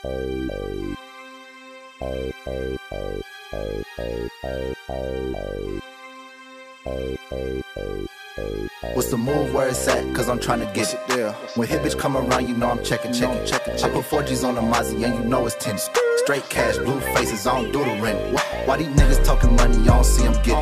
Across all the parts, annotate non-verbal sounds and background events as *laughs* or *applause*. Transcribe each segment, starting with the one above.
What's the move where it's at? Cause I'm trying to get it there. When hit bitch come around, you know I'm checking, checking, checking. I put 4G's on the Mozzie and you know it's 10. Straight cash, blue faces, I don't do the rent. Why these niggas talking money, I don't see them get.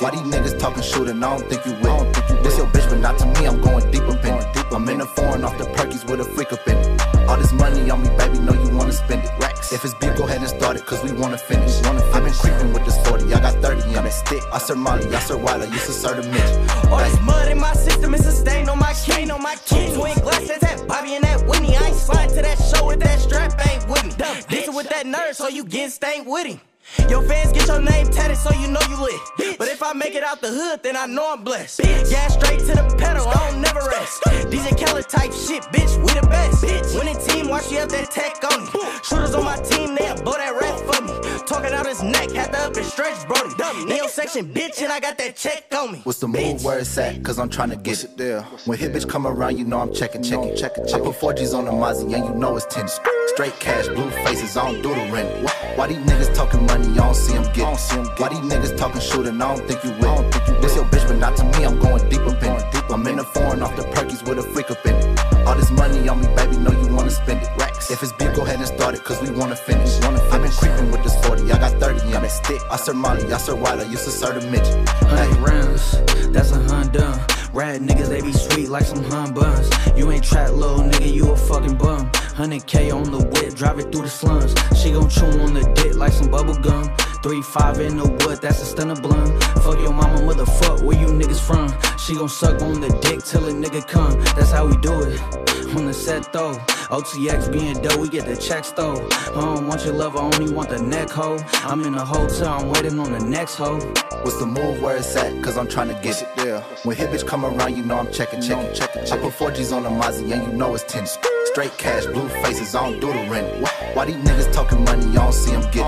Why these niggas talking shooting, I don't think you will. This your bitch, but not to me, I'm going deep up in. I'm in the foreign off the perkies with a freak up in it. All this money on me, baby, know you wanna spend it. Racks. If it's beef, go ahead and start it, cause we wanna finish. Wanna I've been creeping with this 40, I got 30 on that stick. I serve Molly, I serve Wilder, used to serve a Mitch. All this mud in my system is a stain on my king. On my king. Twin glasses, that Bobby and that Whitney. I ain't slide to that show with that strap, ain't with me. Dissing with that nerd, so you getting stained with him. Your fans get your name tatted so you know you lit. Bitch. But if I make it out the hood, then I know I'm blessed. Bitch. Gas straight to the pedal, I don't never rest. DJ Khaled type shit, bitch, we the best. Bitch. Winning team, watch you have that tech on me. Shooters on my team, they blow that rap for me. Talking out his neck, had to up and stretch, Brody. Neo section, bitch, and I got that check on me. What's the move where it's at? Cause I'm trying to get it there. When hit bitch come around, you know I'm checking, checking, checking. I put 4G's on the Mozzie and you know it's 10. Straight cash, blue faces, I don't do the rent. Why these niggas talking money, I don't see them get. Why these niggas talking shooting, I don't think you will. This your bitch, but not to me, I'm going deep up in it. I'm in the foreign off the perkies with a freak up in it. All this money on me, baby, know you wanna spend it. If it's beef, go ahead and start it, cause we wanna finish. I've been creeping with this 40, I got 30 on that stick. I serve Molly, I serve Wilder, used to serve a midget. Hundred rounds, that's a hun done. Rad niggas, they be sweet like some hun buns. You ain't trap little nigga, you a fucking bum. 100k on the whip, drive it through the slums. She gon' chew on the dick like some bubble gum. Three five in the wood, that's a stunner blunt. Fuck your mama, motherfuck, where you niggas from? She gon' suck on the dick till a nigga come. That's how we do it. On the set though, OTX being dope, we get the checks though. I don't want your love, I only want the neck hoe. I'm in the hotel, I'm waiting on the next hoe. What's the move where it's at? Cause I'm trying to get it there. When hit bitch come around, you know I'm checking, checking, checking. I put 4G's on the Mozzie and you know it's 10. Straight cash, blue faces, I don't do the rent. Why these niggas talking money, I don't see them get.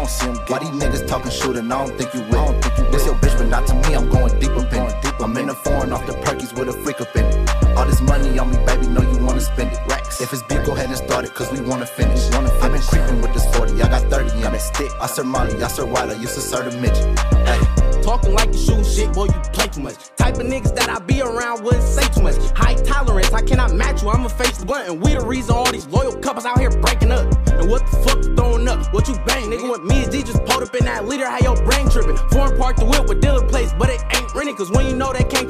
Why these niggas talking shooting, I don't think you will. This your bitch, but not to me, I'm going deep up in it. I'm in the foreign off the perkies with a freak up in it. All this money on me, baby, know you wanna spend it. If it's big, go ahead and start it, cause we wanna finish. I've been creeping with this 40, I got 30 on that stick. I serve Molly, I serve Wilder, used to serve a midget. Talking like you shoot shit, boy, you play too much. Type of niggas that I be around wouldn't say too much. High tolerance, I cannot match you, I'ma face the blunt. And we the reason all these loyal couples out here breaking up. And what the fuck you throwing up? What you bang? Nigga, with me and D just pulled up in that leader, how your brain tripping. Foreign park the whip with dealer place, but it ain't renting. Cause when you know they can't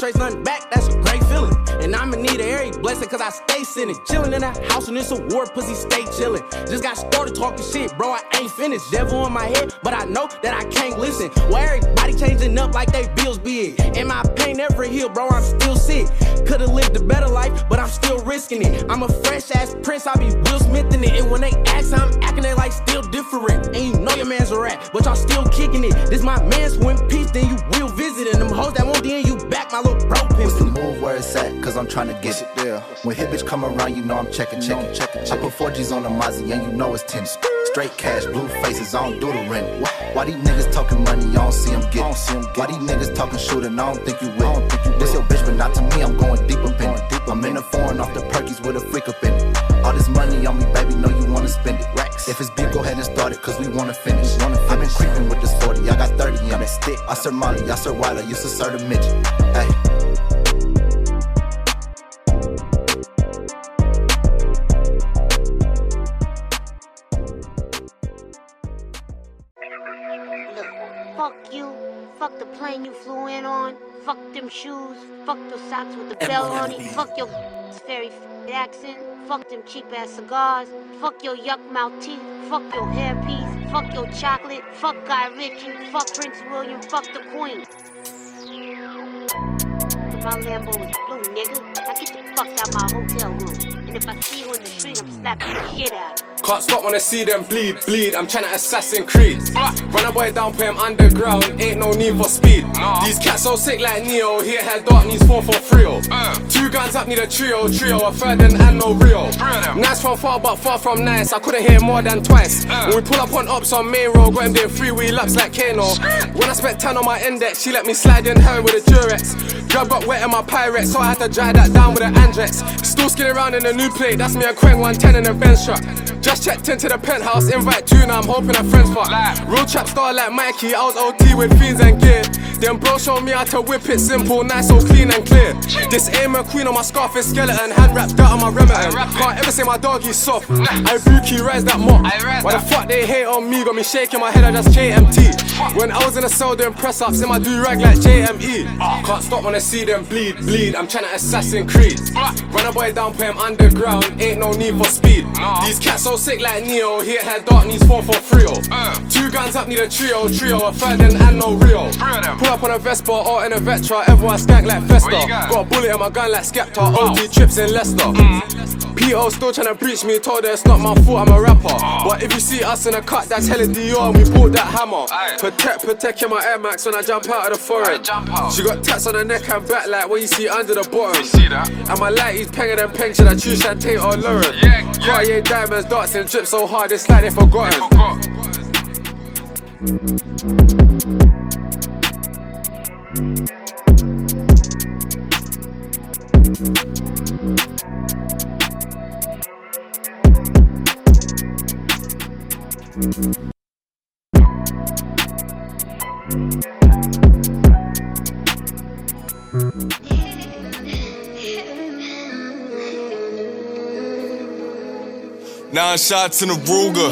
a cause I stay sinning. Chillin' in the house and it's a war, pussy stay chillin'. Just got started talking shit, bro, I ain't finished. Devil in my head, but I know that I can't listen. Well, everybody changing up like they bills big. And my pain never healed, bro, I'm still sick. Could've lived a better life, but I'm still risking it. I'm a fresh ass prince, I be Will Smith in it. And when they ask, I'm acting they like still different. And you know your man's a rat, but y'all still kicking it. This my man's win peace, then you will visit. And them hoes that won't end you back, my little bro What's the move where it's at? Cause I'm trying to get it there. When hit bitch come around, you know I'm checking, checking, checking. I put 4G's on the Mozzie and you know it's 10. Straight cash, blue faces, I don't do the rent. Why these niggas talking money, I don't see them get. Why these niggas talking shooting, I don't think you will. This your bitch, but not to me, I'm going deep up in it. I'm in the foreign off the perkies with a freak up in it. All this money on me, baby, know you wanna spend it. Racks. If it's beef, go ahead and start it, cause we wanna finish. I've been creeping with this 40, I got 30 on that stick. I serve Molly, I serve Wilder, used to serve a midget. Hey. Fuck you. Fuck the plane you flew in on. Fuck them shoes. Fuck those socks with the bell on it. Fuck your very f- accent. Fuck them cheap ass cigars. Fuck your yuck mouth teeth. Fuck your hairpiece. Fuck your chocolate. Fuck Guy Ritchie. Fuck Prince William. Fuck the Queen. My Lambo is blue, nigga. Now get the fuck out my hotel. Can't stop when I see them bleed, bleed. I'm trying to assassin Creed. Run a boy down, put him underground. Ain't no need for speed. These cats so sick like Neo. Here had dark needs four for trio. Oh. Two guns up need a trio, trio. A third and, and no real. Nice from far, but far from nice. I couldn't hear more than twice. When we pull up on ops on main road, got him doing three wheel ups like Kano. When I spent 10 on my index, she let me slide in her with a Durex. Grub got wet in my pirate, so I had to dry that down with an Andrex. Still skinning around in a new plate, that's me and Quang 110 in a Benz truck. Just checked into the penthouse, invite two, now I'm hoping a friends fuck. Real trap star like Mikey, I was OT with fiends and gear. Then bro showed me how to whip it simple, nice, so clean and clear. This aim queen on my scarf is skeleton, hand wrapped dirt on my Remington. Can't ever say my dog is soft. I Buki rise that mop. Why the fuck they hate on me? Got me shaking my head, I just KMT. When I was in the cell doing press ups in my do rag like JME. Can't stop when I see them bleed, bleed. I'm trying to assassin Creed. Run a boy down, put him underground. Ain't no need for speed. These cats so sick like Neo. Hit head dark needs four for three. Oh. Two guns up need a trio, trio. A third and no Rio. Pull up on a Vespa or in a Vectra. Everyone skank like Festa. Got a bullet in my gun like Skepta. OT trips in Leicester. PO still tryna breach me, told her it's not my fault, I'm a rapper. But if you see us in a cut, that's hella Dior, we bought that hammer. Protect, protect in my Air Max when I jump out of the foreign. She got tats on her neck and back like what you see under the bottom. See that? And my light is penger than peng, should I choose Shantae or Lauren? Yeah, Cartier diamonds, darts and drip so hard, it's like they forgotten. Nine shots in a Ruger.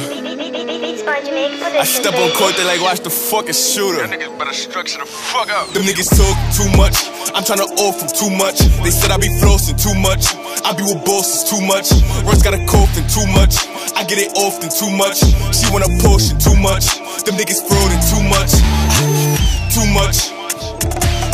I step on court, they like watch the fucking shooter. Niggas better structure the fuck up. Them niggas talk too much. I'm tryna off them too much. They said I be flossing too much. I be with bosses too much. Russ got a coughing too much. I get it often too much. She want a portion too much. Them niggas frauding too much. Too much.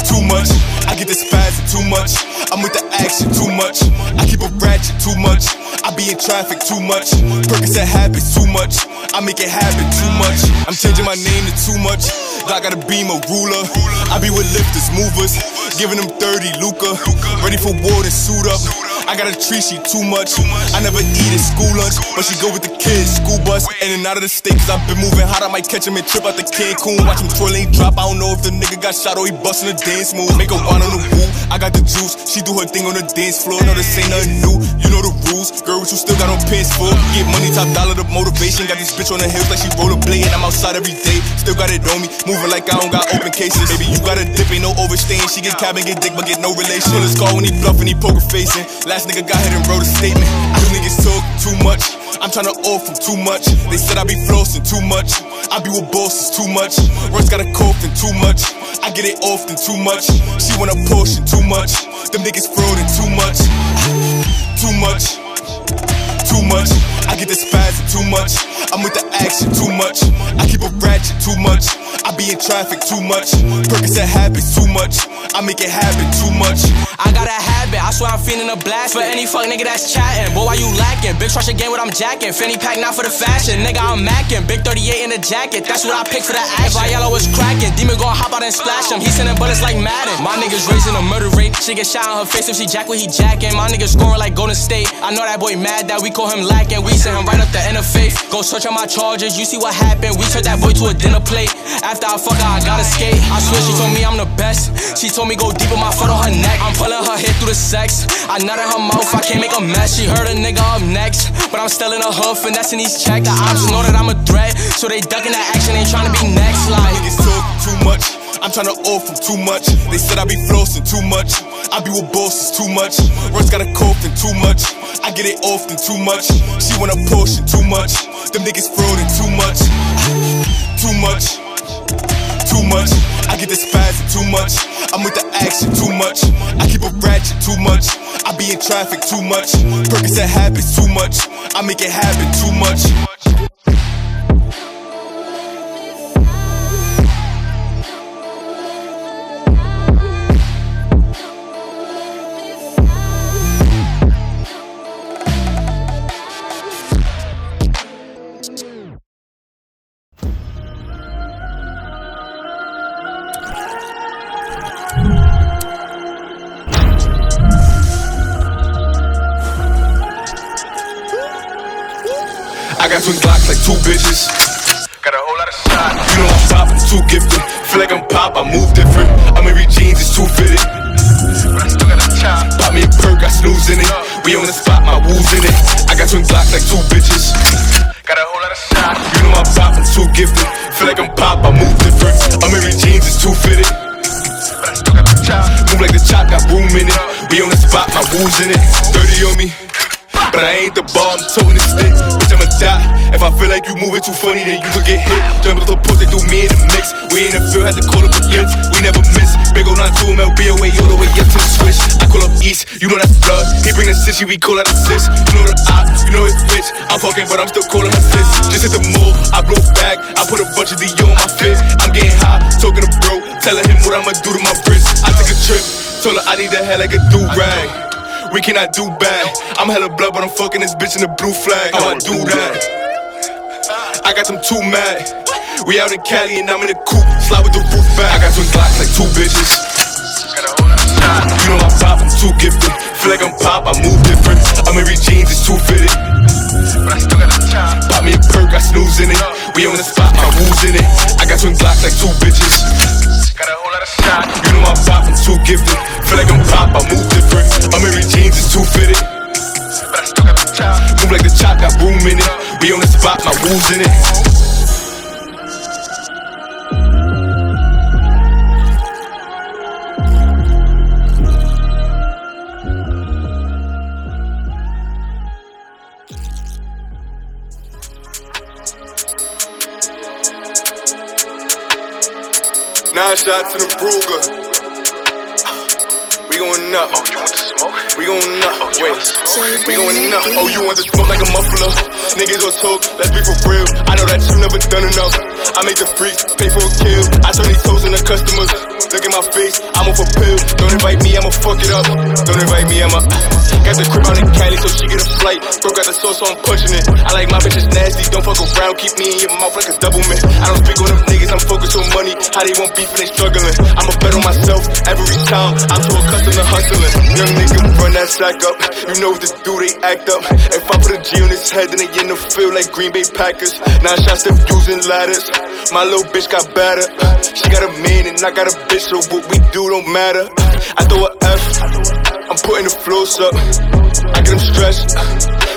Too much. I get the spazzing too much. I'm with the action too much. I keep a ratchet too much. I be in traffic too much. Percocet habits too much. I make it happen too much. I'm changing my name to too much. I got a beam, a ruler. I be with lifters, movers. Giving them 30, Luca. Ready for war to suit up. I got a tree, she too much. I never eat at school lunch, but she go with the kids, school bus. In and out of the state, cause I've been moving hot. I might catch him and trip out the Cancun. Watch him twirling drop. I don't know if the nigga got shot or he busting a dance move. Make a wine on the woo. I got the juice. She do her thing on the dance floor. No, this ain't nothing new. You know the rules. Girl, what you still got on pants for? Get money, top dollar, the motivation. Got this bitch on the hills like she roll a blade. I'm outside every day. Still got it on me. Moving like I don't got open cases. Baby, you got a dip, ain't no overstaying. She get cabin, get dick, but get no relation. Let's call when he bluffing, he poker facing. Last nigga got hit and wrote a statement. Them niggas talk too much. I'm tryna off them too much. They said I be flossing too much. I be with bosses too much. Russ got a coughing too much. I get it often too much. She want a portion too much. Them niggas frauding too much. Too much. Too much. I get the spazzing too much. I'm with the action too much. I keep a ratchet too much. I be in traffic too much. Percocet habits too much. I make it happen too much. I got a habit, I swear I'm feeling a blast for any fuck nigga that's chatting. Boy, why you lacking? Big trash again, what I'm jacking. Fanny pack not for the fashion. Nigga, I'm macking. Big 38 in the jacket, that's what I pick for the action. If I yellow was cracking, demon gon' hop out and splash him. He sending bullets like Madden. My niggas raising a murder rate. She get shot on her face if she jack what he jacking. My niggas scoring like Golden State. I know that boy mad that we call him lacking. We send him right up the interface. Go search on my charges, you see what happened. We turned that boy to a dinner plate. After I fuck her, I gotta skate. I swear she told me I'm the best. She told me go deep with my foot on her neck. I'm pulling her hair through the sex. I nut in her mouth, I can't make a mess. She heard a nigga up next. But I'm still in a huff, and that's in these checks. The ops know that I'm a threat. So they ducking that action, ain't trying to be next. Like, too much. I'm trying to off them too much. They said I be flossing too much. I be with bosses too much. Russ got a coughing too much. I get it often too much. She want a portion too much. Them niggas frauding too much. Too much. Too much. I get the spazzing too much. I'm with the action too much. I keep a ratchet too much. I be in traffic too much. Percocet habits too much. I make it happen too much. Like two bitches. Got a whole lot of shots. You know I'm poppin', too gifted. Feel like I'm pop, I move different. I'm in jeans, it's too fitted. But I still got a child. Bobby a perk, I snooze in it. We on the spot, my woos in it. I got twin blocks like two bitches. Got a whole lot of shots. You know my pop, I'm too gifted. Feel like I'm pop, I move different. I'm in jeans, it's too fitted. But I still got the chop. Move like the chop, got room in it. We on the spot, my woos in it. 30 on me. But I ain't the ball, I'm toting the stick. Bitch, I'ma die. If I feel like you moving too funny, then you could get hit. Jump up the post, they do me in the mix. We in the field, had to call up against. We never miss. Big 9 2 MLB away, all the way up to the switch. I call up East, you know that's blood. He bring the city, we call out assist. You know the op, you know it's bitch. I'm fucking, but I'm still calling her sis. Just hit the move, I blow back. I put a bunch of D on my fist. I'm getting high, talking to bro, telling him what I'ma do to my wrist. I took a trip, told her I need a head like a do rag. We cannot do bad. I'm hella blood, but I'm fucking this bitch in the blue flag. How I do that? I got them too mad. We out in Cali and I'm in the coupe, slide with the roof back. I got twin glocks like two bitches. Got a whole lot of shots. You know my pop, I'm too gifted. Feel like I'm pop, I move different. I'm in jeans, it's too fitted. But I still got the chop. Pop me a perk, I snooze in it. We on the spot, my woos in it. I got twin glocks like two bitches. Got a whole lot of shots. You know my pop, I'm too gifted. Feel like I'm pop, I move different. I'm in jeans, it's too fitted. But I still got the chop. Move like the chop, got room in it. We on the spot, my woos in it. Nine shots in the Ruger. We going up. Oh, you want the smoke? We going up. Oh, Wait. want the smoke? We going up. Oh, you want to smoke like a muffler? Niggas gon' talk, let's be for real. I know that you never done enough. I make the freaks pay for a kill. I turn these toes into customers. Look at my face, I'm off a pill. Don't invite me, I'ma fuck it up. Don't invite me, I'ma. Got the crib out in Cali, so she get a flight. Broke out the sauce, so I'm pushing it. I like my bitches nasty, don't fuck around. Keep me in your mouth like a double man. I don't speak on them niggas, I'm focused on money. How they want beef and they struggling. I'ma bet on myself every time. I'm too accustomed to hustling. Young nigga, run that sack up. You know what to do, they act up. If I put a G on his head, then they in the field like Green Bay Packers. Nine shots, still using ladders. My little bitch got better. She got a man and I got a bitch, so what we do don't matter. I throw a F, I'm putting the flows up. I get them stressed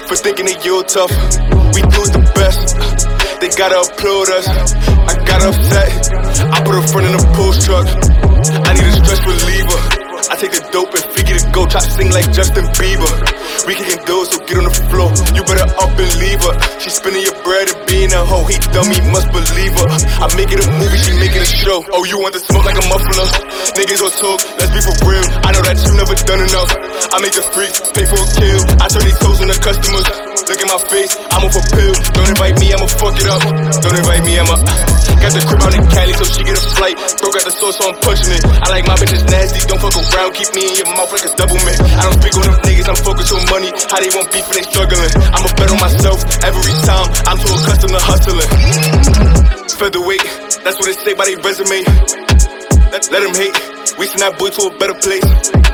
for thinking they you're tough. We do the best. They gotta applaud us. I got upset. I put her front in the post truck. I need a stress reliever. I take the dope and figure to go. Try to sing like Justin Bieber. We kicking doors, so get on the floor. You better up and leave her. She spinning your bread and being a hoe. He dummy, must believe her. I make it a movie, she making a show. Oh, you want the smoke like a muffler? Niggas gon' talk, let's be for real. I know that you never done enough. I make the freaks pay for a kill. I turn these toes into customers. Look at my face, I'm off a pill. Don't invite me, I'ma fuck it up. Don't invite me, I'ma. Uh, got the crib out in Cali, so she get a flight. Broke out the sauce, so I'm pushing it. I like my bitches nasty, don't fuck around. Keep me in your mouth like a double man. I don't speak on them niggas, I'm focused on money. How they want beef and they struggling. I'ma bet on myself every time. I'm too accustomed to hustling. Featherweight, that's what they say by their resume. Let, let them hate. We send that boy to a better place.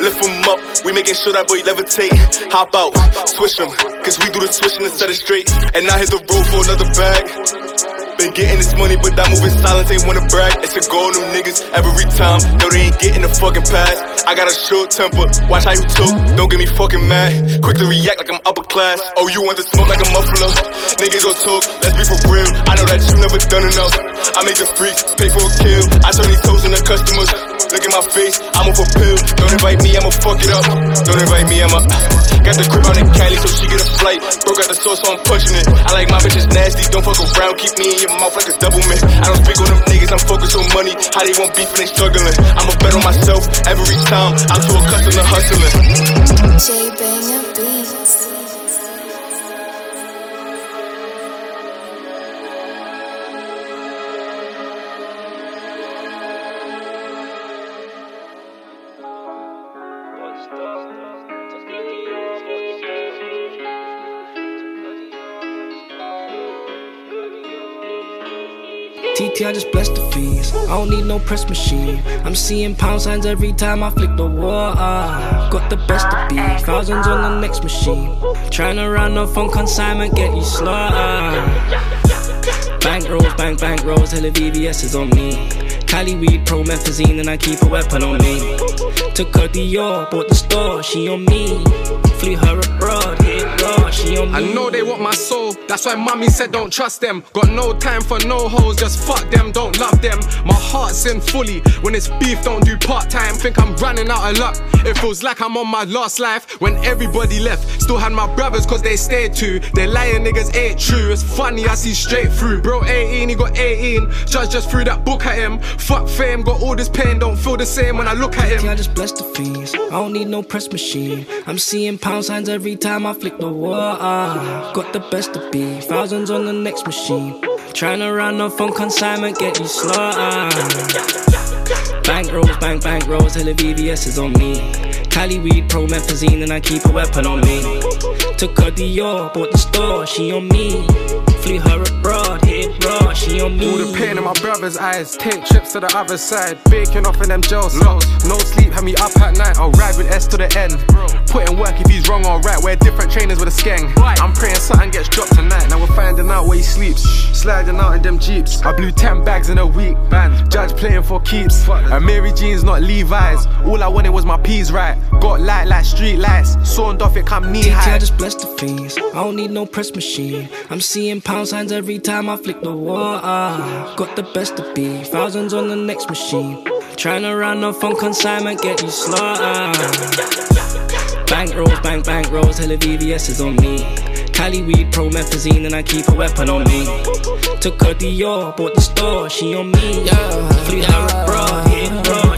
Lift him up, we making sure that boy levitate. Hop out, switch him, cause we do the switching set it straight. And I hit the road for another bag. Been getting this money, but that moving silence ain't wanna brag. It's a goal, them niggas every time. No, they ain't getting the fucking pass. I got a short temper, watch how you talk, don't get me fucking mad. Quick to react like I'm upper class. Oh, you want to smoke like a muffler? Niggas gon' talk, let's be for real. I know that you never done enough. I make the freaks pay for a kill. I turn these toes into customers. Look at my face, I'm off a pill. Don't invite me, I'ma fuck it up. Don't invite me, I'ma. Uh, got the crib out in Cali, so she get a flight. Broke out the sauce, so I'm pushing it. I like my bitches nasty, don't fuck around. Keep me in your mouth a double man. I don't speak on them niggas, I'm focused on money. How they want beef and they struggling. I'ma bet on myself every time. I'm too accustomed to hustling. J Banger Beats. TT, I just bless the fees. I don't need no press machine. I'm seeing pound signs every time I flick the wall. Ah, got the best of be. Thousands on the next machine. Trying to run off on consignment, get you slaughtered. Bank rolls, bank, bank rolls, hella VVS is on me. Cali weed, promethazine, and I keep a weapon on me. Took her Dior, bought the store, she on me. Flew her abroad, hit raw, she on me. I know they want my soul, that's why mommy said don't trust them. Got no time for no hoes, just fuck them, don't love them. My heart's in fully, when it's beef, don't do part time. Think I'm running out of luck. It feels like I'm on my last life when everybody left. Still had my brothers cause they stayed too. They lying niggas ain't true. It's funny, I see straight through. Bro, 18, he got 18. Judge just threw that book at him. Fuck fame, got all this pain, don't feel the same when I look at him. I just bless the fiends. I don't need no press machine. I'm seeing pound signs every time I flick the water. Got the best of be. Thousands on the next machine. Trying to run off on consignment, get you slaughtered. Bank rolls, bank, bank rolls, hella VVS is on me. Cali weed, promethazine, and I keep a weapon on me. Took her Dior, bought the store, she on me. Flew her abroad, hit raw, she on me. All the pain in my brother's eyes, take trips to the other side, baking off in them jail cells. No sleep, had me up at night. I'll ride with S to the end. Put in work if he's wrong or right. Wear different trainers with a skeng. I'm praying something gets dropped tonight. Now we're finding out where he sleeps. Sliding out in them jeeps. I blew 10 bags in a week. Judge playing for keeps. And Mary Jean's not Levi's. All I wanted was my peas right. Got light like street lights. Sawned off it, come knee TT, high. I just bless the fiends. I don't need no press machine. I'm seeing pound signs every time I flick the water. Got the best of be. Thousands on the next machine. Trying to run off on consignment, get you slaughtered. Bank rolls, bank, bank rolls, hella VVS is on me. Cali weed, promethazine, and I keep a weapon on me. Took her Dior, bought the store, she on me. Yeah, Flew her abroad, hit raw,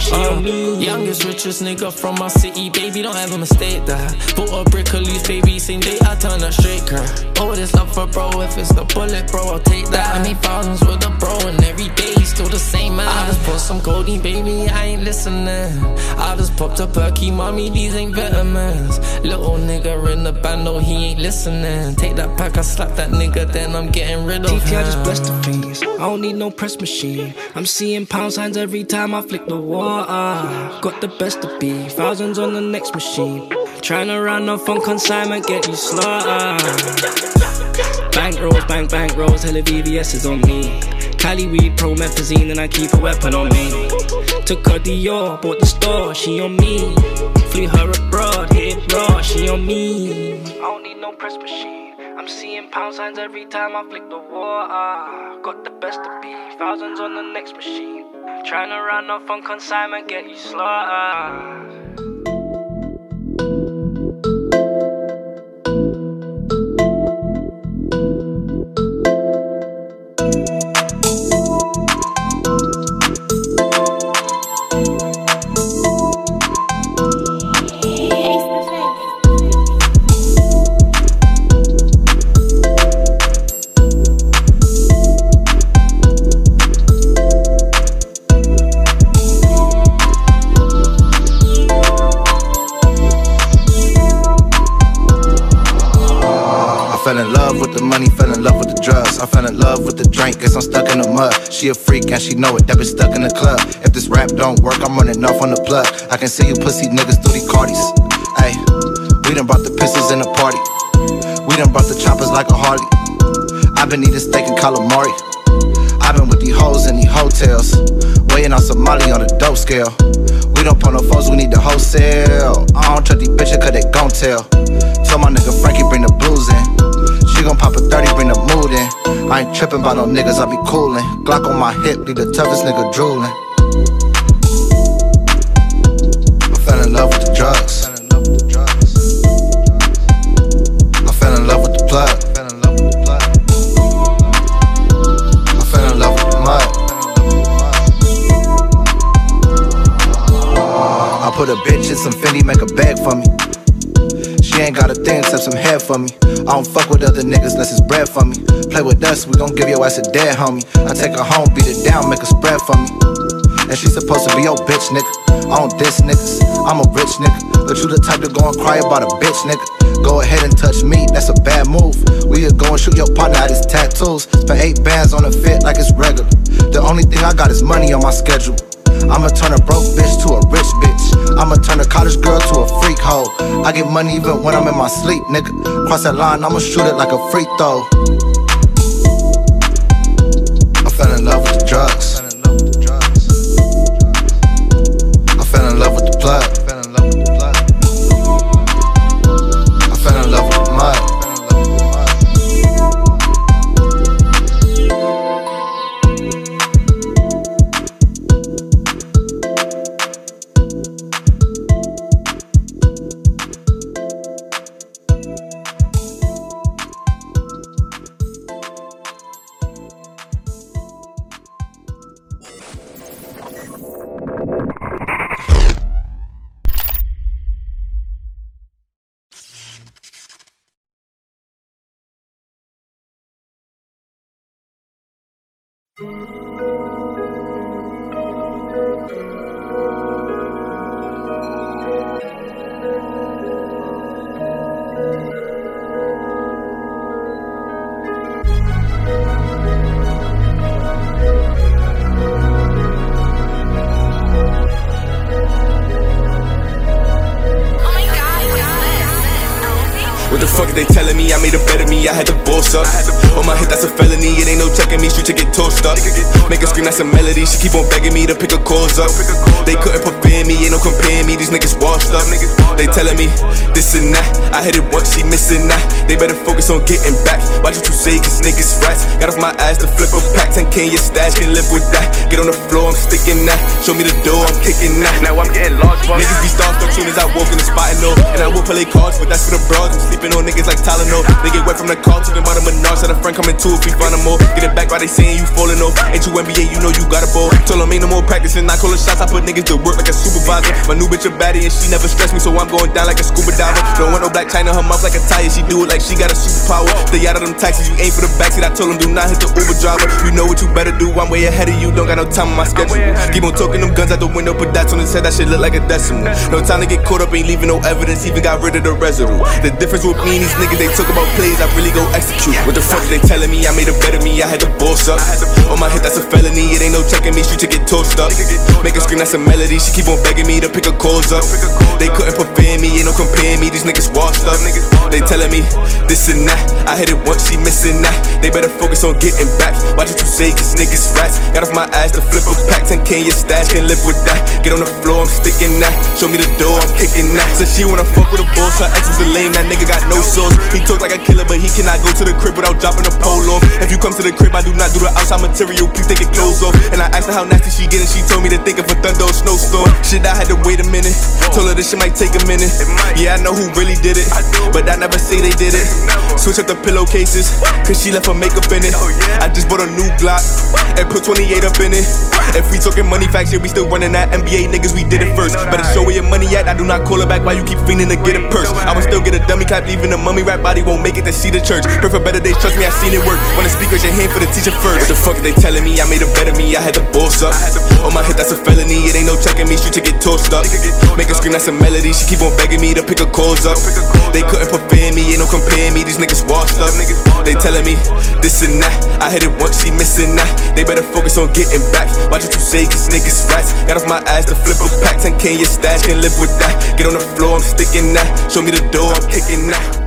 she Uh, on me. Youngest, richest nigga from my city, baby, don't ever mistake that. Bought a brick loose, baby, same day I turn a straight girl. Oh, this love for bro, if it's the bullet, bro, I'll take that. I made thousands with a bro, and every day he's still the same man. I just put some codeine, baby, I ain't listening. I just popped a perky, mommy, these ain't vitamins. Little nigga in the band, no, he ain't listening. Take that pack, I slap that nigga, then I'm getting rid of TT, I just bless the fiends. I don't need no press machine. I'm seeing pound signs every time I flick the water. Got the best of be. Thousands on the next machine. Trying to run off on consignment, get you slaughtered. Bank rolls, bank, bank rolls, hella VVS is on me. Cali weed, promethazine, and I keep a weapon on me. Took her Dior, bought the store, she on me. Flew her abroad, hit raw, she on me. I don't need no press machine. I'm seeing pound signs every time I flick the water. Got the best of me, Thousands on the next machine. Trying to run off on consignment, get you slaughtered. She a freak and she know it, that bitch stuck in the club. If this rap don't work, I'm running off on the plug. I can see you pussy niggas through these cardies. Ayy, we done brought the pistols in the party. We done brought the choppers like a Harley. i been eating steak and calamari. i been with these hoes in these hotels. Weighing out some Somali on a dope scale. We don't pull no phones, we need the wholesale. I don't trust these bitches cause they gon' tell. Tell my nigga Frankie bring the blues in. Gon' pop a 30, bring the mood in. I ain't trippin' about no niggas, I be coolin'. Glock on my hip, be the toughest nigga droolin'. I fell in love with the drugs. I fell in love with the plug. I fell in love with the mud. I put a bitch in some Fendi, make a bag for me. She ain't got a thing except some hair for me. I don't fuck with other niggas unless it's bread for me. Play with us, we gon' give your ass a dead homie. I take her home, beat it down, make a spread for me. And she supposed to be your bitch, nigga. I don't diss niggas, I'm a rich nigga. But you the type to go and cry about a bitch, nigga. Go ahead and touch me, that's a bad move. We could go and shoot your partner at his tattoos. Spend eight bands on a fit like it's regular. The only thing I got is money on my schedule. I'ma turn a broke bitch to a rich bitch. I'ma turn a college girl to a freak hoe. I get money even when I'm in my sleep, nigga. Cross that line, I'ma shoot it like a free throw. I fell in love with the drugs. Make her scream, that's a melody. She keep on begging me to pick cause up. They couldn't prepare me, ain't no comparing me. These niggas washed up. They telling me this and that. I hit it once, she missing that. They better focus on getting back. Watch what you say, cause niggas rats. Got off my ass to flip a pack. 10k your stash, can live with that. Get on the floor, I'm sticking that. Show me the door, I'm kicking that. Now I'm getting lost, Niggas be starstruck soon as I walk in the spot and know. And I will play cards, but that's for the bros. I'm sleeping on niggas like Tylenol. They get wet from the car to the bottom of Menage. Had a friend coming too if we find them more. Get it back while they saying you falling off. Ain't you NBA, you know you got a ball. Told them ain't no more practicing. I call the shots, I put niggas to work like a supervisor. My new bitch a baddie and she never stress me, so I'm going down like a scuba diver. Don't want no black China, her mouth like a tire. She do it like she got a superpower. Stay out of them taxis, you ain't for the backseat. I told them do not hit the Uber driver. You know what you better do. I'm way ahead of you, don't got no time on my schedule. Keep on talking them guns out the window, put that on his head. That shit look like a decimal. No time to get caught up, ain't leaving no evidence. Even got rid of the residue. The difference with me and these niggas, they talk about plays, I really go execute. What the fuck they telling me? I made a bet of me, I had to boss up. On my hit, that's a felony. It ain't no checking me, shoot to get tossed up. Make her scream, that's a melody. She keep on begging me to pick a cause up. They couldn't prepare me, ain't no comparing me. These niggas washed up. They telling me this and that. I hit it once, she missing that. They better focus on getting back. Watch what you say, cause niggas rats. Got off my ass to flip a pack. 10k your stash, can't live with that. Get on the floor, I'm sticking that. Show me the door, I'm kicking that. Said she wanna fuck with a boss. Her ex was a lame, that nigga got no sauce. He talk like a killer, but he cannot go to the crib without dropping a pole off. If you come to the crib, I do not do the outside material. Please take your clothes off. And I asked her how nasty she getting. She told me to think of a thunder or snowstorm. Shit, I had to wait a minute. Told her this shit might take a minute. Yeah, I know who really did it, but I never say they did it. Switch up the pillowcases, cause she left her makeup in it. I just bought a new Glock and put 28 up in it. If we talking money facts, yeah, we still running that NBA niggas, we did it first. Better show where your money at. I do not call her back while you keep fiending to get a purse. I would still get a dummy clap, even a mummy rap body won't make it to see the church. Pray for better days, trust me, I seen it work. When the speakers, your hand for the teacher first. What the fuck are they telling me? I made a better me, I had to boss up. On my hit, that's a felony. It ain't no checking me, shoot to get tossed up. Make her scream, that's a melody. She keep on begging me to pick a cause up. They couldn't prepare me, ain't no comparing me. These niggas washed up. They telling me this and that. I hit it once, she missing that. They better focus on getting back. Watch what you say, cause niggas rats. Got off my ass to flip a pack. 10k your stash, can live with that. Get on the floor, I'm sticking that. Show me the door, I'm kicking that.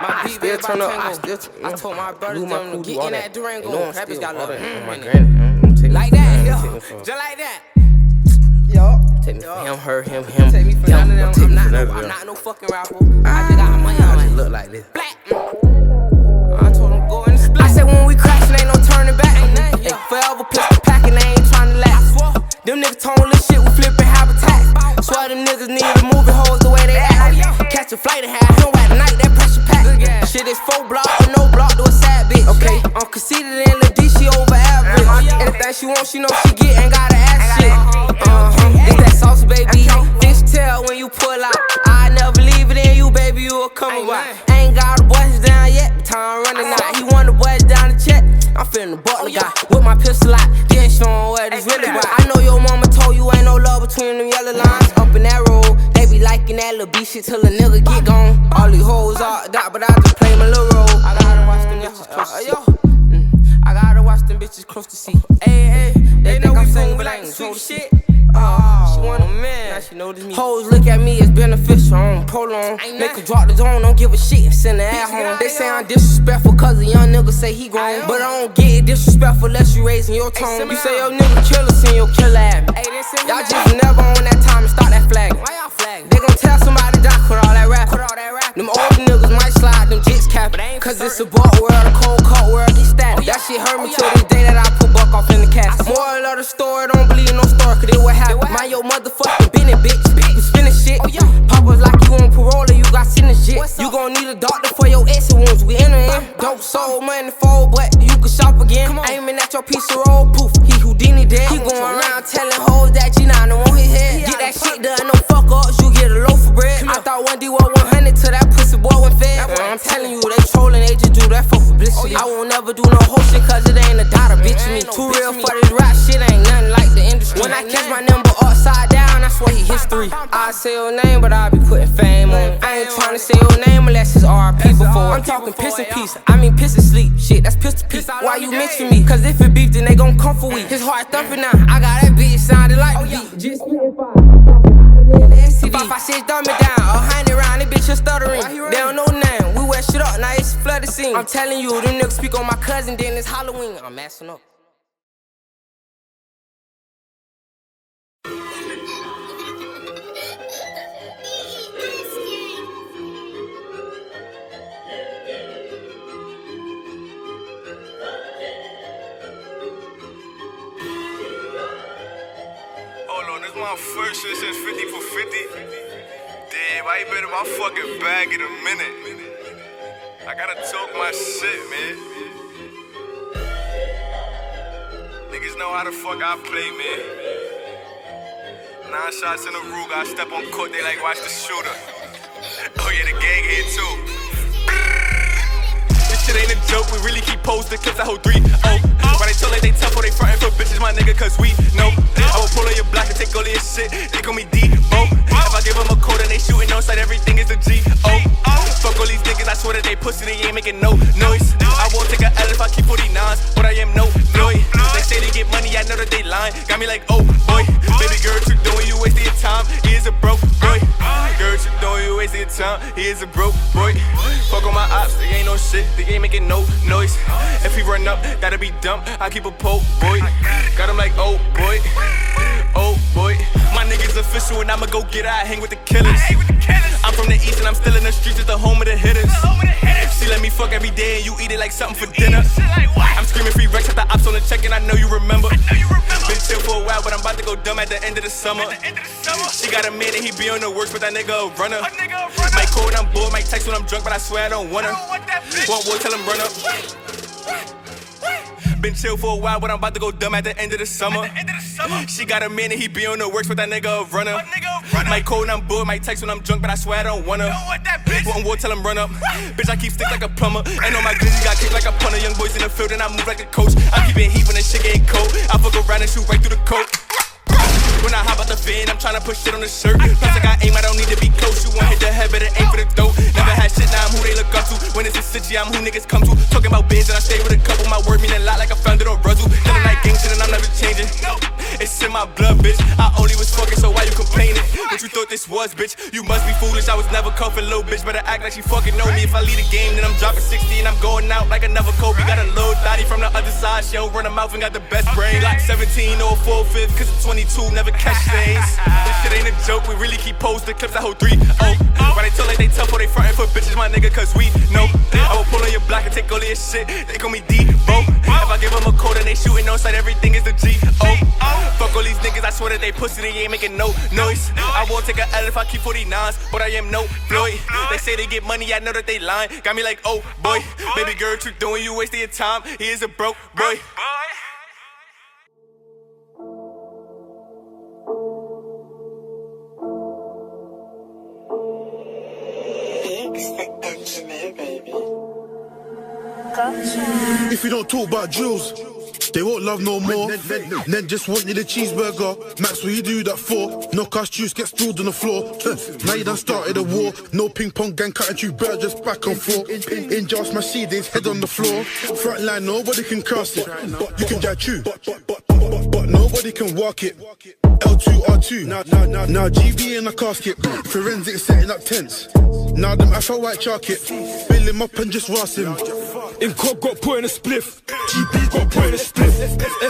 My beat still turn up, I still turn up. I told my brothers them to get in that. Durango. You know I'm That bitch got love. that on my Mm. Mm, Like that, mm, yo. take me for- Just like that. Yo. Take me for him, her, him, him. Take me for him. none of them. I'm not, no, I'm not no fucking rapper. I just got money I on just it. look like this. I told him go in the split. I said when we crashin', ain't no turning back. Hey, forever pistol packing, they ain't tryna last. Them niggas told this shit, we flipping habitats. Swear them niggas need to move hoes the way they act. Catch a flight and have him at night, that pressure pack. Shit is four block or no block to a sad bitch. Okay, I'm conceited in the D, she over average. Anything she want, she know she get, ain't gotta ask shit. Uh-huh, it's that sauce, baby. Fish tail when you pull out. I never leave it in you, baby, you will come around. Ain't got the boys down yet, time running out. He want the boys down to check. I'm feeling the butler guy with my pistol out. Then showing what it's really about. I know your mama told you ain't no love between them yellow lines. Up in that road, they be liking that little beat shit till a nigga get gone. All these hoes are that, but I just play my little role. I gotta watch them bitches close to see. Mm, I gotta watch them bitches close to see. Hey, hey, they, know I'm singing, but I ain't told shit. Oh, she want a man. Now she notice me. Hoes look at me as beneficial. I don't prolong. Make her drop the zone, don't give a shit and send her at home. They say I'm disrespectful cause a young nigga say he grown. But I don't get disrespectful unless you raising your tone. You say your nigga killer, send your killer at me. Y'all just never on that time and start that flag. Why y'all flag? They gon' tell somebody die, quit all that rap. Them old niggas them jits cap. Cause it's a butt world, a cold cut world, get static. That shit hurt me till this day that I put buck off in the cast. Moral of the story, don't believe no story, cause it what happened. Mind your motherfucking business, bitch. You spinning shit. Papa's like you on parole or you got sentence shit. You gon' need a doctor for your exit wounds. We in enter in. Dope soul, money fold, but you can shop again. Aiming at your piece of road, poof. He Houdini dead. He going around telling hoes that you not on his head. Get that shit done, no fuck ups, you get a loaf of bread. I thought one D was boy. I'm telling you, they trolling, they just do that for publicity. Oh, I won't never do no hosting, cause it ain't a dollar, bitch me. Too real for this rap shit, ain't nothing like the industry. When I catch my number upside down, that's what he history. *laughs* I say your name, but I be putting fame on. I ain't trying to say your name unless it's RP before. I'm talking piss and peace, I mean piss and sleep. Shit, that's piss to piece. Why you mention me? Cause if it beef, then they gon' come for we. His heart thumping now, I got that bitch sounding like oh, beat. Just I, if I shit dumb it down, a hundred round, this bitch is stuttering. They don't know name, we wear shit up, now it's flooded scene. I'm telling you, them niggas speak on my cousin, then it's Halloween. I'm messing up. This first shit since 50 for 50. Damn, I ain't been in my fucking bag in a minute. I gotta talk my shit, man. Niggas know how the fuck I play, man. Nine shots in a Rug, I step on court, they like watch the shooter. Oh yeah, the gang here too. Ain't a joke, we really keep posting clips, I hold three. Oh, why they tell like they tough or they frontin' for bitches, my nigga, cause we know. I will pull on your block and take all of your shit, they call me Deebo. If I give them a code and they shootin' on sight, everything is a G-O. Fuck all these niggas, I swear that they pussy, they ain't making no noise. I won't take a L if I keep 49s, but I am no Floyd. They say they get money, I know that they lying. Got me like, oh boy, baby girl, you doing, you wasting your time. He is a broke boy. Girl, you doing, you wasting your time. He is a broke boy. Fuck on my ops, they ain't no shit, they ain't making no noise. If he run up, gotta be dumb. I keep a pole boy. Got him like, oh boy. Niggas official and I'ma go get out, hang with the killers. I'm from the east and I'm still in the streets, it's the home of the hitters. She let me fuck every day and you eat it like something for dinner. I'm screaming free Rex at the ops on the check and I know you remember. Been chill for a while, but I'm about to go dumb at the end of the summer. She got a man and he be on the works, but that nigga a runner. Might call when I'm bored, might text when I'm drunk, but I swear I don't want her. Want war, tell him run up. Been chill for a while, but I'm about to go dumb at the end of the summer. She got a man and he be on the works, with that nigga a runner. Might call when I'm bored, might text when I'm drunk, but I swear I don't wanna. Want war, tell him run up. Bitch, I keep stick like a plumber. Ain't on my glizzy, got kicked like a punter. Young boys in the field and I move like a coach. I keep it heat when the shit getting cold. I fuck around and shoot right through the coat. When I hop out the van, I'm tryna put shit on the shirt. Plus, I got aim, I don't need to be close. You want hit the head, better aim for the throat. Never had shit, now I'm who they look up to. When it's a city, I'm who niggas come to. Talking about bins and I stay with a couple. My word mean a lot like I found it on Ruzzle. Feeling like gang shit and I'm never changing. It's in my blood, bitch. I only was fucking, so why you complaining? What you thought this was, bitch? You must be foolish. I was never cuffing, little bitch. Better act like she fucking know me. If I lead a game, then I'm dropping 60 and I'm going out like another Kobe. Got a low thotty from the other side. She don't run her mouth and got the best brain. Like 17 or 4 5, cause of 22, never catch things. This shit ain't a joke, we really keep posting clips. I hold three. Oh, why they tell like they tough or they frontin' for bitches, my nigga, cause we know. I will pull on your block and take all your shit. They call me Deebo. If I give them a code and they shootin' on everything is the Oh, Fuck all these niggas, I swear that they pussy, they ain't making no noise. I won't take a L if I keep 49s, but I am no Floyd. They say they get money, I know that they lying. Got me like, oh boy, baby girl, what you doing? You wasting your time. He is a broke boy. If you don't talk about drills, they won't love no more. Then just wanted a cheeseburger. Max, what you do that for? No cash juice get spilled on the floor. Now you done started a war. No ping pong gang cutting you better just back and forth. In just my Mercedes, head on the floor. Front line, nobody can cross it. You can judge you, but, but, but, but, but nobody can walk it. L2 R2, now now now now GB in a casket. Forensic setting up tents. Now them Afro white chalk it. Bill him up and just ras him. In Cog got put in a spliff. GP got put in a spliff.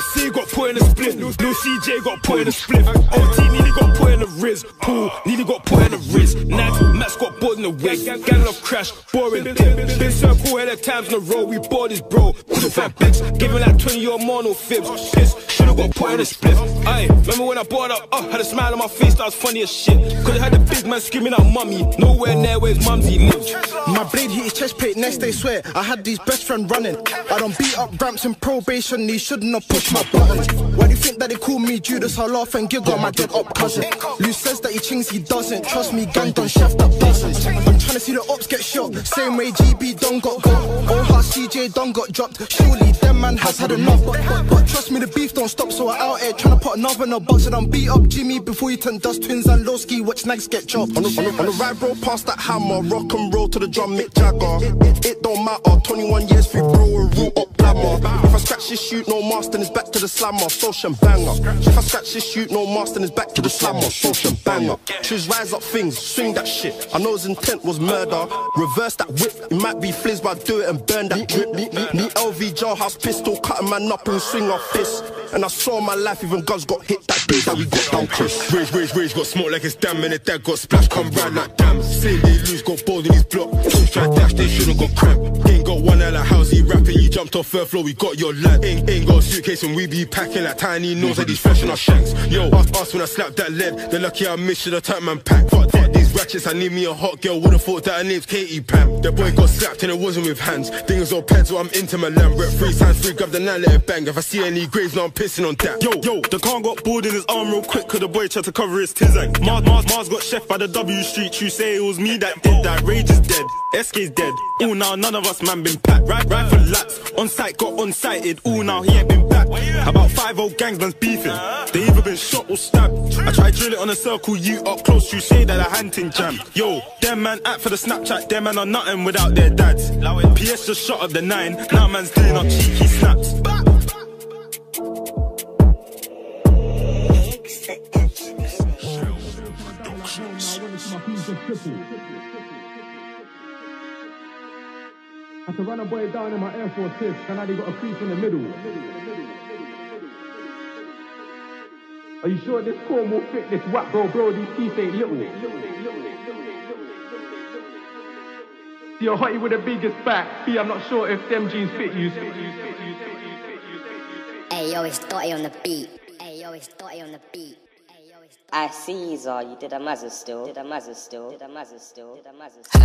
SC got put in a spliff. No CJ got put in a spliff. OT nearly got put in a Riz. Pool nearly got put in a Riz. Nags, Max got bought in a wig. Gang of crash, boring. dip. Been circle of times in a row. We bought this bro. A fat bitch. Giving like 20 year mono fibs. Piss, should've got put in a spliff. Aye, remember when I bought up? Oh, had a smile on my face. That was funny as shit. Cause I had the big man screaming out mummy. Nowhere near where his mumsy lives. My blade hit his chest plate, next day swear I had these best friend running. I don't beat up ramps in probation, these shouldn't have pushed my buttons. Why do you think that they call me Judas? I laugh and giggle, my dead up cousin. Lou says that he chinks, he doesn't. Trust me, gang done shaft up dozens. I'm trying to see the ops get shot, same way GB Don got got. Oh, how CJ Don got dropped. Surely them man has had enough. But, but, but trust me, the beef don't stop, so I out here trying to put another in a box and I'm beat up Jimmy before he turn dust twins and low ski. Watch snags get chopped. On the, on, the, on the right road past that hammer, rock and roll to the drum, Mick Jagger. It, it, it don't matter, 21 years free bro and root up glamour. If I scratch this shoot, no master, then it's back to the slammer, social banger. If I scratch this shoot, no master, then it's back to the slammer, social banger. Choose rise up things, swing that shit. I know his intent was murder. Reverse that whip, it might be fliz, but I do it and burn that drip. Need, need, need LV jailhouse pistol, cut a man up and swing off fist. And I saw my life, even guns got hit that day that we got down Chris. Rage, rage, rage, got smoke like it's damn, and the dad got splash, come round like damn. Same they lose, got balls in his block. Don't try dash, they shouldn't got cramp. Ain't got one out of house, he rapping, you jumped off third floor, we got your lad. Ain't, ain't got a suitcase when we be packing like tiny nose like these fresh in our shanks. Yo, ask, ask when I slap that lead, the lucky I missed, should have turned man pack. Fuck, these ratchets, I need me a hot girl, would've thought that her name's Katie Pam. The boy got slapped and it wasn't with hands. Things all pencil, I'm into my lamb. Rep free, hands free, grab the nine, let it bang. If I see any graves, now I'm pissing on that. Yo, yo, the car got bored in his arm real quick, cause the boy tried to cover his tizang. Mars, Mars, Mars got chef by the W Street, you say it was me that did that. Rage is dead, SK's dead. Ooh, now none of us man been packed. Right, right for laps. On site got on sighted. Ooh, now he ain't been back. About five old gangs beefing. They either been shot or stabbed. I try drill it on a circle, you up close, you say that a hunting jam. Yo, them man act for the Snapchat, them man are nothing without their dads. PS just shot up the nine, now man's doing up cheeky snaps. I to run a boy down in my Air Force piss, and I got a crease in the middle. Are you sure this corn will fit this whack bro bro? These teeth ain't little. See a hottie with the biggest back. B, I'm not sure if them jeans fit you. Hey yo, it's Dotty on the beat. Hey yo, it's Dotty on the beat. I see you, you did a mazza still, did a mazza still, did a mazza still, did a mazza still.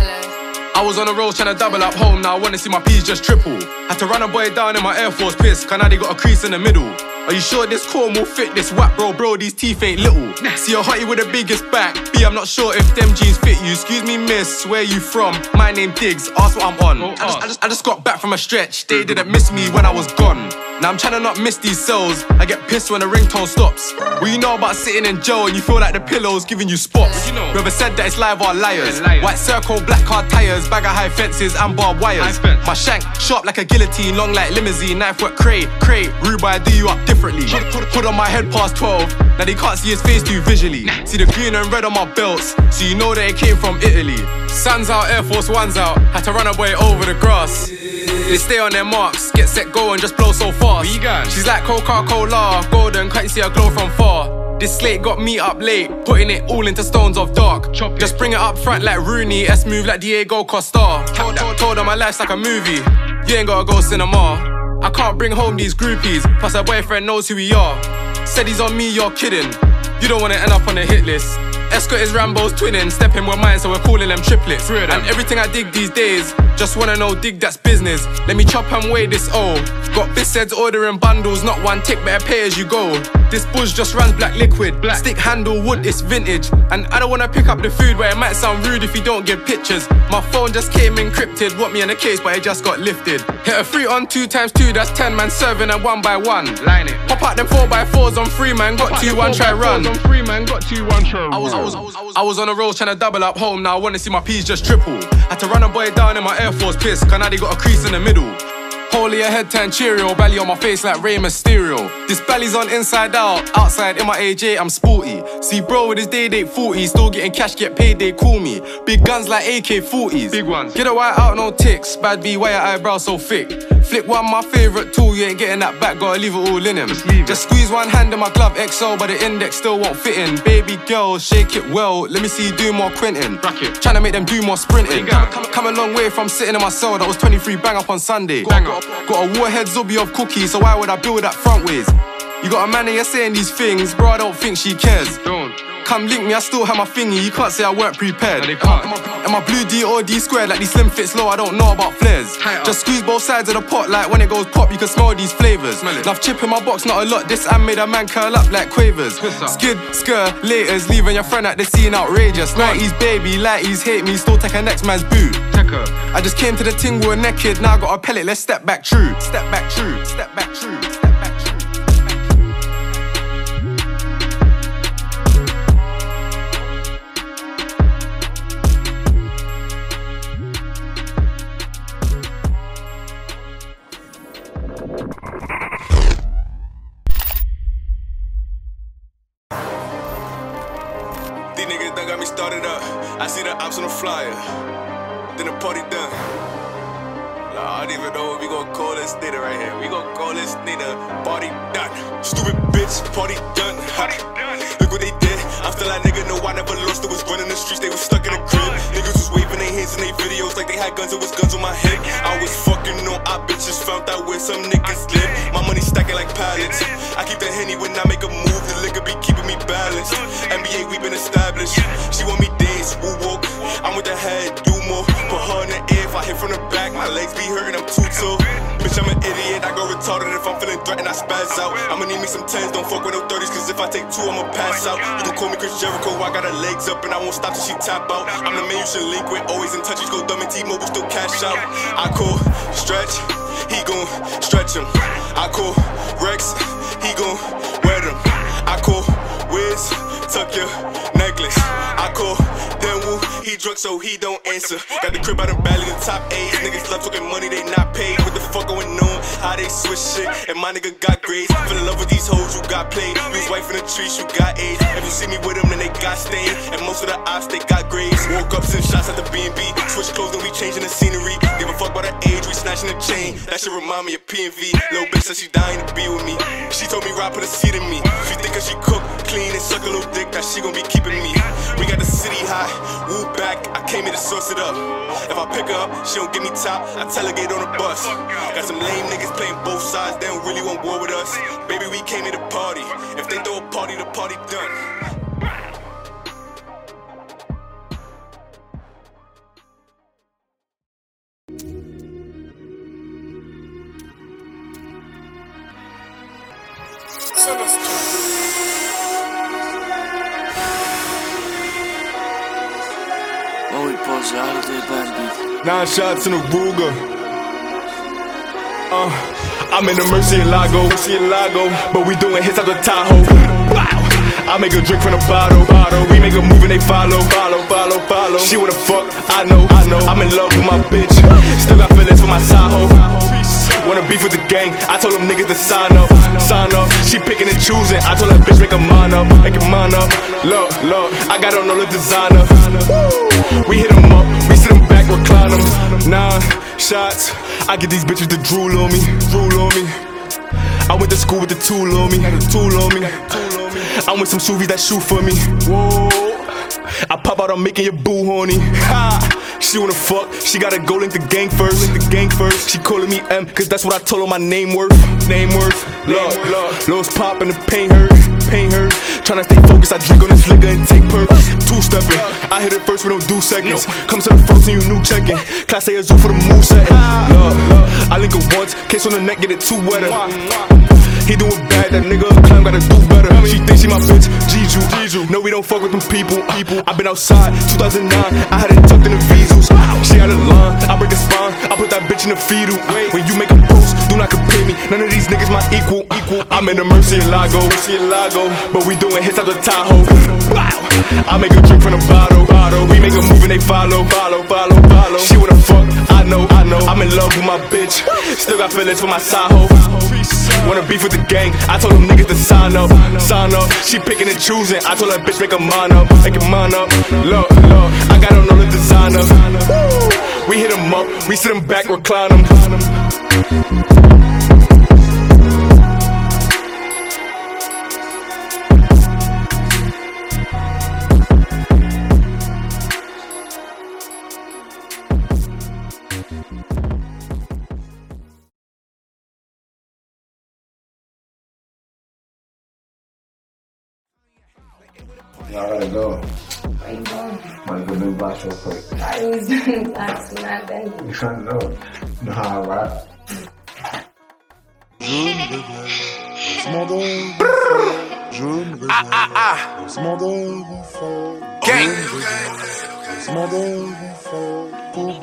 I was on the road trying to double up home, now I wanna see my P's just triple. Had to run a boy down in my Air Force piss, cause now they got a crease in the middle. Are you sure this corn will fit this whack, bro? Bro, these teeth ain't little. See a hottie with the biggest back. B, I'm not sure if them jeans fit you. Excuse me, miss, where you from? My name Diggs, ask what I'm on. Oh, I just, oh. I, just, I just got back from a stretch. They didn't miss me when I was gone. Now I'm trying to not miss these cells. I get pissed when the ringtone stops. Well, you know about sitting in jail and you feel like the pillow's giving you spots. You know? Whoever said that it's live are liars. White circle, black car tires, bag of high fences and barbed wires. My shank sharp like a guillotine, long like limousine, knife work cray, cray, Rude I do you up differently. Put, on my head past 12. Now they can't see his face too visually. See the green and red on my belts, so you know that it came from Italy. Sun's out, Air Force One's out. Had to run away over the grass. They stay on their marks, get set, go and just blow so fast. She's like Coca Cola, golden, can't see her glow from far. This slate got me up late, putting it all into stones of dark. Just bring it up front like Rooney, S move like Diego Costa. Told, told, told her my life's like a movie, you ain't gotta go cinema. I can't bring home these groupies, plus her boyfriend knows who we are. Said he's on me, you're kidding. You don't wanna end up on the hit list. Escort is Rambo's twinning, stepping with mine, so we're calling them triplets. And everything I dig these days, just wanna know, dig that's business. Let me chop and weigh this O. Got bis heads ordering bundles, not one tick, better pay as you go. This bush just runs black liquid, black. stick handle wood, it's vintage. And I don't wanna pick up the food where it might sound rude if you don't give pictures. My phone just came encrypted, want me in a case, but it just got lifted. Hit a three on two times two, that's ten man serving and one by one. Line it. Pop out them four by fours on three man, got two one try run. On three man, got two one try I was, I was, I was, I was on the road trying to double up home. Now I wanna see my P's just triple. Had to run a boy down in my Air Force piss, they got a crease in the middle. Holy a head turn Cheerio, belly on my face like Rey Mysterio. This belly's on inside out, outside in my AJ, I'm sporty. See, bro, with his day date 40, still getting cash, get paid, they call me. Big guns like AK 40s. Big ones. Get a white out, no ticks. Bad B, why your eyebrow so thick? Flick one, my favorite tool, you ain't getting that back, gotta leave it all in him. Just, Just squeeze one hand in my glove, XO, but the index still won't fit in. Baby girl, shake it well, let me see you do more Quentin. Trying to make them do more sprinting. Come, come, come a long way from sitting in my cell, that was 23 bang up on Sunday. Bang up. Got a warhead zombie of cookies, so why would I build that front ways? You got a man here saying these things, bro, I don't think she cares. Don't. Come link me, I still have my thingy. You can't say I weren't prepared. they can't. And my blue D or D squared, like these slim fits low, I don't know about flares. Just squeeze both sides of the pot, like when it goes pop, you can smell these flavors. Love chip in my box, not a lot. This and made a man curl up like quavers. Skid, skir, laters, leaving your friend at the scene outrageous. 90s baby, lighties hate me, still take a next man's boot. I just came to the tingle naked, now I got a pellet, let's step back true. Step back true, step back true. Step back true. Flyer. Then the party done. Nah, I don't even know what we gon' call this nigga right here. We gon' call this nigga party done. Stupid bitch, party done. Party done. Look what they did. I feel like nigga know I never lost. It was running the streets, they was stuck in the crib. Niggas was waving their hands in their videos like they had guns. It was guns on my head. I was fucking on I bitches found out where some niggas live. My money stacking like pallets. I keep the henny when I make a move. The liquor be keeping me balanced. NBA, we been established. She want me woo walk. I'm with the head, do more. Put her in the. If I hit from the back, my legs be hurting. I'm too tall. Bitch, I'm an idiot. I go retarded if I'm feeling threatened. I spaz out. I'ma need me some tens. Don't fuck with no 30s. Cause if I take two, I'ma pass out. You can call me Chris Jericho. I got her legs up and I won't stop till she tap out. I'm the man you should link with. Always in touch. You go dumb and T-Mobile still cash out. I call stretch. He gon' stretch him. I call Rex. He gon' wet him. I call Wiz. Tuck your necklace. I call then Woo. He drunk so he don't answer. Got the crib out of Valley, the top A's. Niggas love talking money, they not paid. What the fuck going on? How they switch shit? And my nigga got grades. Fell in love with these hoes, you got played. Was wife in the trees, you got AIDS. If you see me with them, then they got stained. And most of the ops, they got grades. Woke up, send shots at the B&B. Switch clothes, then we changing the scenery. Give a fuck about the age, we snatching the chain. That shit remind me of PNV. Little bitch said she dying to be with me. She told me Rob put a seat in me. She think cause she cook, clean, and suck a little dick that she gon' be keeping me. We got the city high, woo back. I came here to source it up. If I pick her up, she don't give me top. I tell her get on the bus. Got some lame niggas playing both sides. They don't really want war with us. Baby, we came here to party. If they throw a party, the party done. Oj Nine shots in a Ruger. Uh, I'm in the Mercy and Lago, Mercy and Lago, but we doing hits out the Tahoe. I make a drink from the bottle, bottle. We make a move and they follow, follow, follow, follow. She wanna fuck, I know, I know. I'm in love with my bitch. Still got feelings for my Tahoe. Wanna beef with the gang? I told them niggas to sign up, sign up. She picking and choosing. I told that bitch make a mind up, make a mind up. Look, look, I got on all the designer. We hit 'em up, we sit 'em back, recline 'em. Nine shots. I get these bitches to drool on me, drool on me. I went to school with the tool on me, tool on me. I'm with some sous that shoot for me. Whoa. I pop out, I'm making your boo horny. Ha! She wanna fuck, she gotta go link the gang first. Link the gang first. She calling me M, cause that's what I told her my name worth. Name worth. love, look. Lows pop and the pain hurt. Pain hurt. Tryna stay focused, I drink on this liquor and take perk. Two stepping. I hit it first, we don't do seconds. Come to the first and you new checking. Class A zoo for the move setting. Look, look. I link it once, case on the neck, get it two wetter. He doing bad, that nigga climb gotta do better. She thinks she my bitch, Jiju. No, we don't fuck with them people. people. i been outside, 2009, I had it tucked in the visals. She had a line, I break the spine, I put that bitch in the fetal. When you make a post, do not compare me. None of these niggas my equal. equal. I'm in the Mercy and Lago, Lago, but we doing hits out the Tahoe. Wow. I make a drink from the bottle, bottle. We make a move and they follow, follow, follow, follow. She wanna fuck, I know, I know. I'm in love with my bitch, still got feelings for my Tahoe. Wanna beef with the gang? I told them niggas to sign up, sign up. She picking and choosing. I told that bitch make a mind up, make a mind up. Look, look, I got on all the designer. We hit 'em up, we sit 'em back, recline 'em. I gotta go. Where you going? I'm gonna go do box real quick. I was *laughs* doing box not then. I know. You know how I rap. Ah, ah, ah. Gang. Boys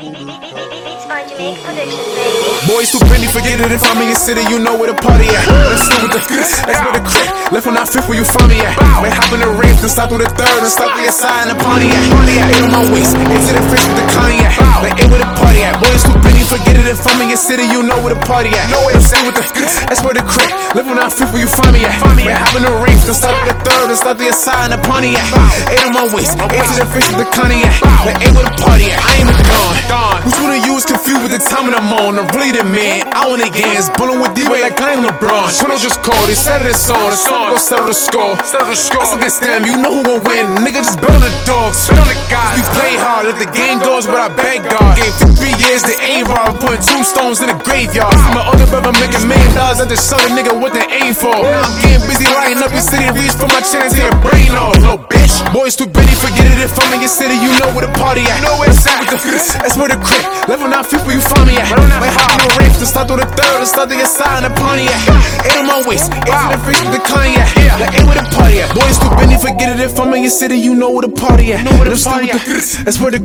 too bendy, forget it if I'm in your city, you know where the party at. Let's do with the That's where the crack. Left on our fifth where you find me at. Might hop in the race and stop through the third and stop to your side and the Pontiac. Eight on my waist, into the fish with the cognac. Like eight where the party at. Boys too bendy, forget it if I'm in your city, you know where the party at. No Let's do with the That's where the crack. Left on our fifth where you find me at. Might hop in the race and stop to the third and stop to your side and the Pontiac. Eight on my waist, into the fish with the cognac. Like eight where the party at. I ain't even gone. Which one of you is confused with the time and I'm on? I'm really the man. I want the games. Bullin' with D-Way like I am LeBron. Toronto just called. They said it's on. The song gon' settle the score. Settle the score. That's against them. You know who gon' win. Nigga just bet on the dogs. Bet on the guys. We play hard. Let the game goes, but I beg God. Game for three years. They ain't raw. Putting tombstones in the graveyard. See my older brother make a million dollars. I just show the nigga what they aim for. I'm getting busy lighting up your city. Reach for my chance. Here, brain off. Little bitch. Boys too busy. Forget it if I'm in your city. You know where the party at. You know where it's at. With the, that's where the crib. Level 9 people you find me at. Hop in the race to start through the third and start to side and the Pontiac. Eight on my waist, eight to the face with the cognac. Like eight with the party at. Boys too bendy, forget it if I'm in your city, you know where the party at. Know where the party at. That's where the.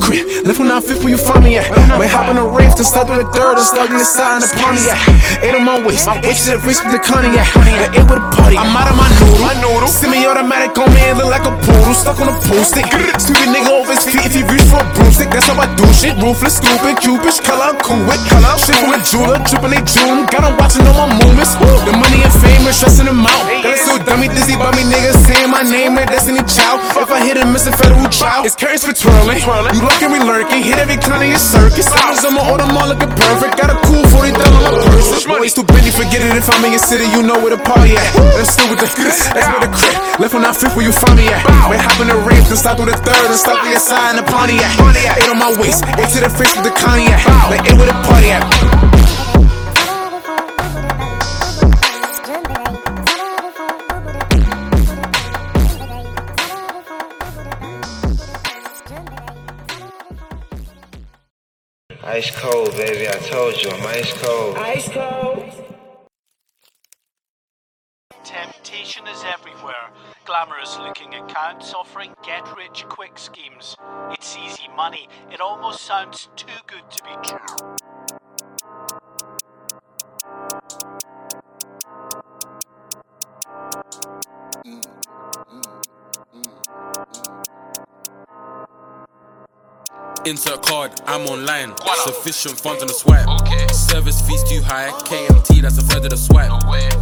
Left when I fit where you find me at. Might hop in the race to start through the third and start to side and the Pontiac. Eight on my waist, eight to the with the cognac. Like eight with the party. I'm out of my noodle. Semi-automatic on me, look like a poodle stuck on a post-it. Stupid nigga over his feet if he reach for a broomstick. That's how I do shit. Ruthless, stupid, cupish, color, cool with. Color, shit a jeweler, triple A June. Got him watching all my movements. The money and fame are stressing them out. Got a so dummy, dizzy by me niggas saying my name, like Destiny Child. If I hit him, it's a federal trial. It's curtains for twirling. You lurking, we lurking. Hit every kind of your circus. Sounds on my order, all looking perfect. Got a cool 40 down on my purse. Boys too busy, forget it if I'm in your city, you know where the party at. Let's do with the That's where the crib. Left on our fifth where you find me at. Hop in the race and stop through the third and stop to your side and the Pontiac. Eight on my waist, eight to the face with the cognac. Like eight where the party at. Ice cold, baby. I told you, I'm ice cold. Ice cold. Temptation is everywhere. Glamorous looking accounts offering get rich quick schemes. It's easy money. It almost sounds too good to be true. Insert card, I'm online. Sufficient funds on the swipe. Service fees too high. KMT, that's a third of the swipe.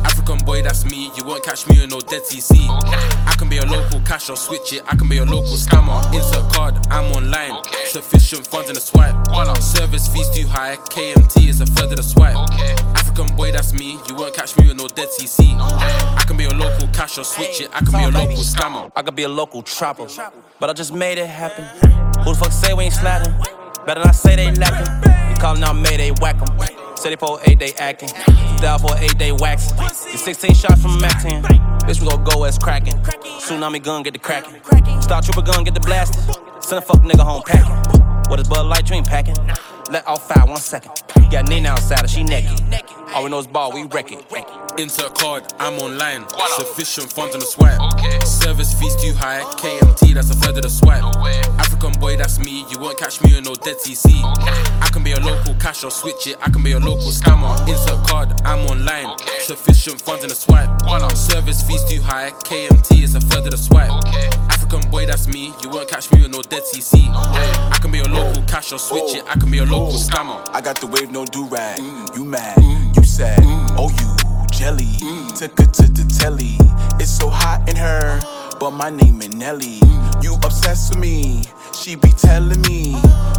African boy, that's me. You won't catch me in no dead TC. I can be a local cash or switch it. I can be a local scammer. Insert card, I'm online. Sufficient funds in the swipe. Service fees too high. KMT is a third of the swipe. African boy, that's me. You won't catch me with no dead TC. I can be a local cash or switch it. I can be a local scammer. I could be a local trapper, but I just made it happen. Who the fuck say we ain't sliding? Better not say they lacking. You callin' out Mayday, whack 'em. Say they for eight day acting. Down for eight day waxing. You 16 shots from Mac 10. Bitch, we gon' go as cracking. Tsunami gun, get the cracking. Star Trooper gun, get the blasting. Send a fuck nigga home packing. What is Bud Light Dream packing? Let off fire one second. Got Nina outside she naked. All we know is we wreck it. Insert card, I'm online. Sufficient funds on the swipe. Service fees too high. KMT, that's a third of the swipe. African boy, that's me. You won't catch me in no dead TC. I can be a local cash or switch it. I can be a local scammer. Insert card, I'm online. Sufficient funds on the swipe. Service fees too high. KMT is a third of the swipe. African boy, that's me. You won't catch me in no dead TC. I can be a local cash or switch it. I can be a local scammer. I got the wave, no do rag. Mm. You mad, mm. you Oh, you jelly. Took her to the telly. It's so hot in her, but my name is Nelly. You obsessed with me. She be telling me.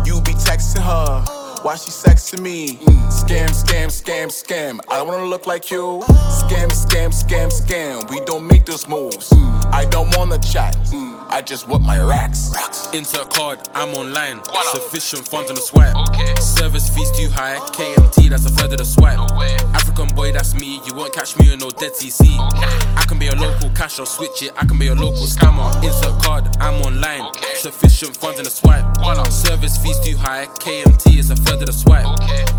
You be texting her. Why she sexing me? Scam, scam, scam, scam. I don't wanna look like you. Scam, scam, scam, scam. We don't make those moves. I don't wanna chat. I just want my racks. Insert card, I'm online. Sufficient funds on the swipe. Service fees too high. KMT KMT, that's a third of the swipe. African boy, that's me. You won't catch me in no dead TC. I can be a local cash or switch it. I can be a local scammer. Insert card, I'm online. Sufficient funds in the swipe. Service fees too high. KMT is a third of the swipe.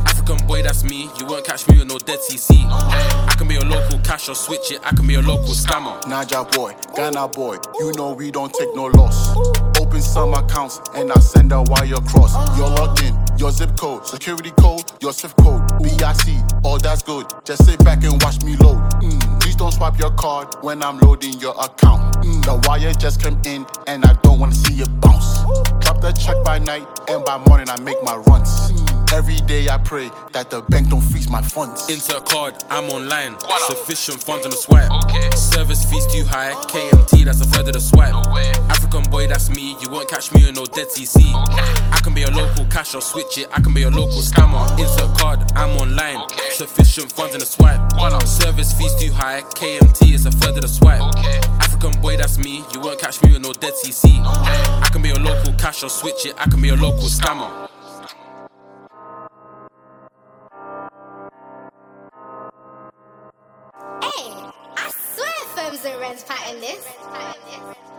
African boy, that's me. You won't catch me with no dead TC. I can be a local cash or switch it. I can be a local scammer. Naija boy, Ghana boy, you know we don't take no loss. Open some accounts and I send a wire across. You're logged in, your zip code, security code, your SWIFT code, BIC, all that's good. Just sit back and watch me load. Mm, Please don't swipe your card when I'm loading your account. Mm, The wire just came in and I don't wanna see it bounce. Drop the check by night and by morning I make my runs. Mm, Every day I pray that the bank don't freeze my funds. Insert card, I'm online. Sufficient funds on the swipe. Service fees too high. KMT, that's a third of the swipe. African boy, that's me. You won't catch me in no dead TC. I can be a local cash or switch it. I can be a local scammer. Insert card, I'm online. Sufficient funds in the swipe. Service fees too high. KMT is a third of the swipe. African boy, that's me. You won't catch me with no dead TC. I can be a local cash or switch it. I can be a local scammer. Hey, I